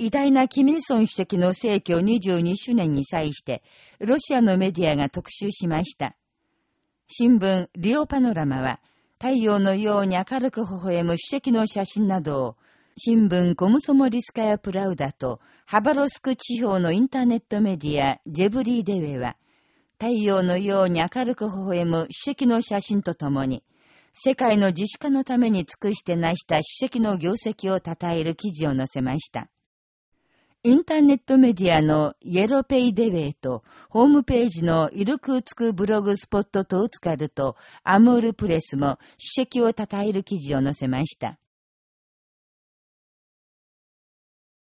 偉大なキミルソン主席の逝去22周年に際して、ロシアのメディアが特集しました。新聞、リオパノラマは、太陽のように明るく微笑む主席の写真などを、新聞コムソモリスカヤプラウダと、ハバロスク地方のインターネットメディア、ジェブリーデウェは、太陽のように明るく微笑む主席の写真とともに、世界の自主化のために尽くして成した主席の業績を称える記事を載せました。インターネットメディアのイエロペイデウェイと、ホームページのイルクーツクブログスポットトーツカルと、アムールプレスも主席を称える記事を載せました。